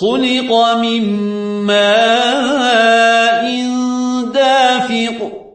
خلق من ماء دافق